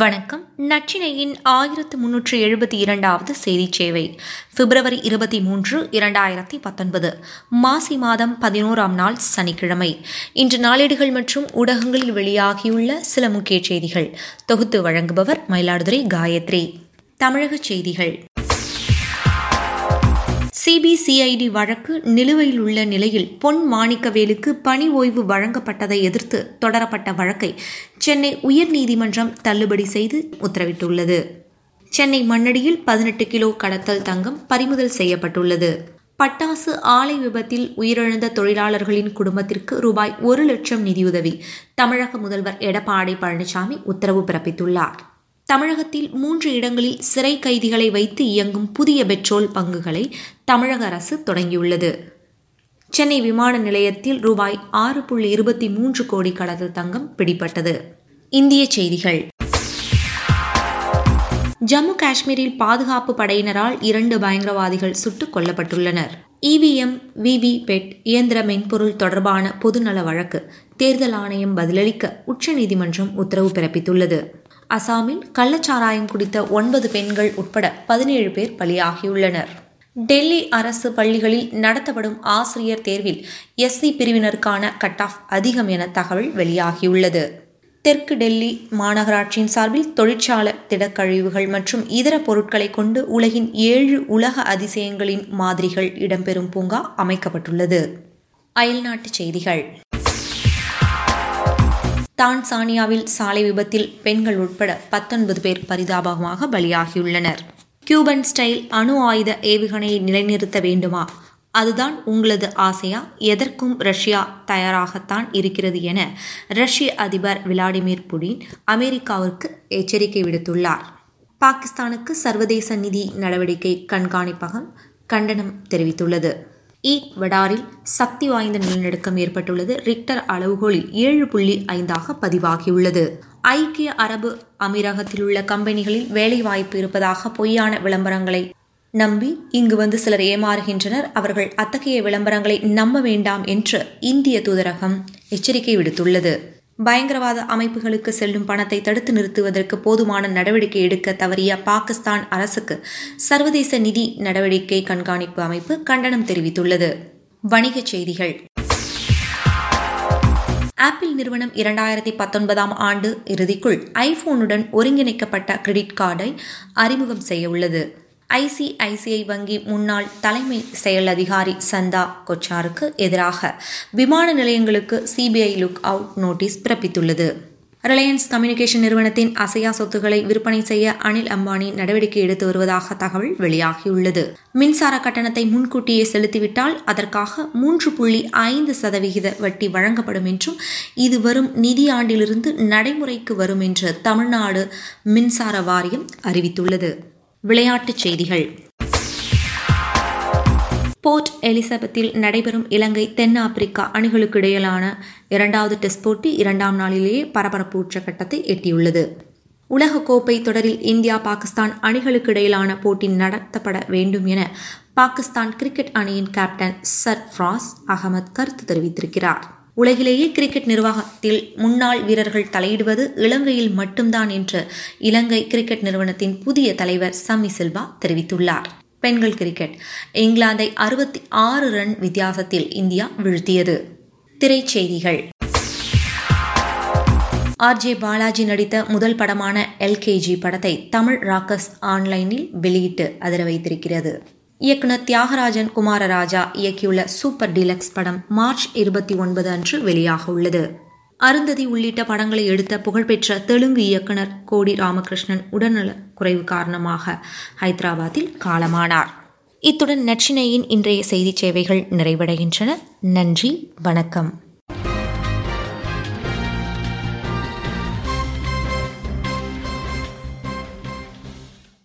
வணக்கம். நச்சினையின் ஆயிரத்து முன்னூற்றி எழுபத்தி இரண்டாவது செய்தி சேவை. பிப்ரவரி இருபத்தி மூன்று இரண்டாயிரத்தி பத்தொன்பது. மாசி மாதம் பதினோராம் நாள் சனிக்கிழமை. இன்று நாளேடுகள் மற்றும் ஊடகங்களில் வெளியாகியுள்ள சில முக்கிய செய்திகள். தொகுத்து வழங்குபவர் மயிலாடுதுறை காயத்ரி. தமிழக செய்திகள். சிபிசிஐடி வழக்கு நிலுவையில் உள்ள நிலையில் பொன் மாணிக்கவேலுக்கு பணி ஓய்வு வழங்கப்பட்டதை எதிர்த்து தொடரப்பட்ட வழக்கை சென்னை உயர்நீதிமன்றம் தள்ளுபடி செய்து உத்தரவிட்டுள்ளது. சென்னை மண்ணடியில் பதினெட்டு கிலோ கடத்தல் தங்கம் பறிமுதல் செய்யப்பட்டுள்ளது. பட்டாசு ஆலை விபத்தில் உயிரிழந்த தொழிலாளர்களின் குடும்பத்திற்கு ரூபாய் ஒரு லட்சம் நிதியுதவி. தமிழக முதல்வர் எடப்பாடி பழனிசாமி உத்தரவு பிறப்பித்துள்ளார். தமிழகத்தில் மூன்று இடங்களில் சிறை கைதிகளை வைத்து இயங்கும் புதிய பெட்ரோல் பங்குகளை தமிழக அரசு தொடங்கியுள்ளது. சென்னை விமான நிலையத்தில் ரூபாய் ஆறு புள்ளி இருபத்தி மூன்று கோடி கடத்தல் தங்கம் பிடிப்பட்டது இந்திய செய்திகள். ஜம்மு காஷ்மீரில் பாதுகாப்பு படையினரால் இரண்டு பயங்கரவாதிகள் சுட்டுக் கொல்லப்பட்டுள்ளனர். இவிஎம் விவி பெட் இயந்திர மென்பொருள் தொடர்பான பொதுநல வழக்கு தேர்தல் ஆணையம் பதிலளிக்க உச்சநீதிமன்றம் உத்தரவு பிறப்பித்துள்ளது. அசாமில் கள்ளச்சாராயம் குடித்த ஒன்பது பெண்கள் உட்பட பதினேழு பேர் பலியாகியுள்ளனர். டெல்லி அரசு பள்ளிகளில் நடத்தப்படும் ஆசிரியர் தேர்வில் எஸ்சி பிரிவினருக்கான கட் ஆஃப் அதிகம் என தகவல் வெளியாகியுள்ளது. தெற்கு டெல்லி மாநகராட்சியின் சார்பில் தொழிற்சாலை திடக்கழிவுகள் மற்றும் இதர பொருட்களை கொண்டு உலகின் ஏழு உலக அதிசயங்களின் மாதிரிகள் இடம்பெறும் பூங்கா அமைக்கப்பட்டுள்ளது. அயல்நாட்டு செய்திகள். தான்சானியாவில் சாலை விபத்தில் பெண்கள் உட்பட பத்தொன்பது பேர் பரிதாபமாக பலியாகியுள்ளனர். கியூபன் ஸ்டைல் அணு ஆயுத ஏவுகணையை நிலைநிறுத்த வேண்டுமா? அதுதான் உங்களது ஆசையா? எதற்கும் ரஷ்யா தயாராகத்தான் இருக்கிறது என ரஷ்ய அதிபர் விளாடிமிர் புடின் அமெரிக்காவிற்கு எச்சரிக்கை விடுத்துள்ளார். பாகிஸ்தானுக்கு சர்வதேச நிதி நடவடிக்கை கண்காணிப்பகம் கண்டனம் தெரிவித்துள்ளது. ஈக்வடாரில் சக்தி வாய்ந்த நிலநடுக்கம் ஏற்பட்டுள்ளது. ரிக்டர் அளவுகோலில் ஏழு புள்ளி ஐந்தாக பதிவாகியுள்ளது. ஐக்கிய அரபு அமீரகத்தில் உள்ள கம்பெனிகளில் வேலைவாய்ப்பு இருப்பதாக பொய்யான விளம்பரங்களை நம்பி இங்கு வந்து சிலர் ஏமாறுகின்றனர். அவர்கள் அத்தகைய விளம்பரங்களை நம்ப வேண்டாம் என்று இந்திய தூதரகம் எச்சரிக்கை விடுத்துள்ளது. பயங்கரவாத அமைப்புகளுக்கு செல்லும் பணத்தை தடுத்து நிறுத்துவதற்கு போதுமான நடவடிக்கை எடுக்க தவறிய பாகிஸ்தான் அரசுக்கு சர்வதேச நிதி நடவடிக்கை கண்காணிப்பு அமைப்பு கண்டனம் தெரிவித்துள்ளது. வணிகச் செய்திகள். ஆப்பிள் நிறுவனம் இரண்டாயிரத்தி பத்தொன்பதாம் ஆண்டு இறுதிக்குள் ஐபோனுடன் ஒருங்கிணைக்கப்பட்ட கிரெடிட் கார்டை அறிமுகம் செய்ய உள்ளது. ஐசிஐசிஐ வங்கி முன்னாள் தலைமை செயல் அதிகாரி சந்தா கொச்சாருக்கு எதிராக விமான நிலையங்களுக்கு சிபிஐ லுக் அவுட் நோட்டீஸ் பிறப்பித்துள்ளது. ரிலையன்ஸ் கம்யூனிகேஷன் நிறுவனத்தின் அசையா சொத்துக்களை விற்பனை செய்ய அனில் அம்பானி நடவடிக்கை எடுத்து வருவதாக தகவல் வெளியாகியுள்ளது. மின்சார கட்டணத்தை முன்கூட்டியே செலுத்திவிட்டால் அதற்காக மூன்று புள்ளி ஐந்து சதவிகித வட்டி வழங்கப்படும் என்றும் இது வரும் நிதியாண்டிலிருந்து நடைமுறைக்கு வரும் என்று தமிழ்நாடு மின்சார வாரியம் அறிவித்துள்ளது. விளையாட்டுச் செய்திகள். போர்ட் எலிசபெத்தில் நடைபெறும் இலங்கை தென்னாப்பிரிக்கா அணிகளுக்கு இடையிலான இரண்டாவது டெஸ்ட் போட்டி இரண்டாம் நாளிலேயே பரபரப்பு உச்சகட்டத்தை எட்டியுள்ளது. உலகக்கோப்பை தொடரில் இந்தியா பாகிஸ்தான் அணிகளுக்கு இடையிலான போட்டி நடத்தப்பட வேண்டும் என பாகிஸ்தான் கிரிக்கெட் அணியின் கேப்டன் சர்ஃப்ராஸ் அகமது கருத்து தெரிவித்திருக்கிறார். உலகிலேயே கிரிக்கெட் நிர்வாகத்தில் முன்னாள் வீரர்கள் தலையிடுவது இலங்கையில் மட்டும்தான் என்று இலங்கை கிரிக்கெட் நிறுவனத்தின் புதிய தலைவர் சமி சில்வா தெரிவித்துள்ளார். பெண்கள் கிரிக்கெட். இங்கிலாந்தை அறுபத்தி ஆறு ரன் வித்தியாசத்தில் இந்தியா வீழ்த்தியது. திரைச்செய்திகள். ஆர்ஜே பாலாஜி நடித்த முதல் படமான எல்கேஜி படத்தை தமிழ் ராக்கஸ் ஆன்லைனில் வெளியிட்டு அதிர வைத்திருக்கிறது. இயக்குனர் தியாகராஜன் குமாரராஜா இயக்கியுள்ள சூப்பர் டீலக்ஸ் படம் மார்ச் இருபத்தி ஒன்பது அன்று வெளியாக உள்ளது. அருந்ததி உள்ளிட்ட படங்களை எடுத்த புகழ்பெற்ற தெலுங்கு இயக்குனர் கோடி ராமகிருஷ்ணன் உடல்நல குறைவு காரணமாக ஹைதராபாத்தில் காலமானார். இத்துடன் நச்சினையின் இன்றைய செய்தி சேவைகள் நிறைவடைகின்றன. நன்றி வணக்கம்.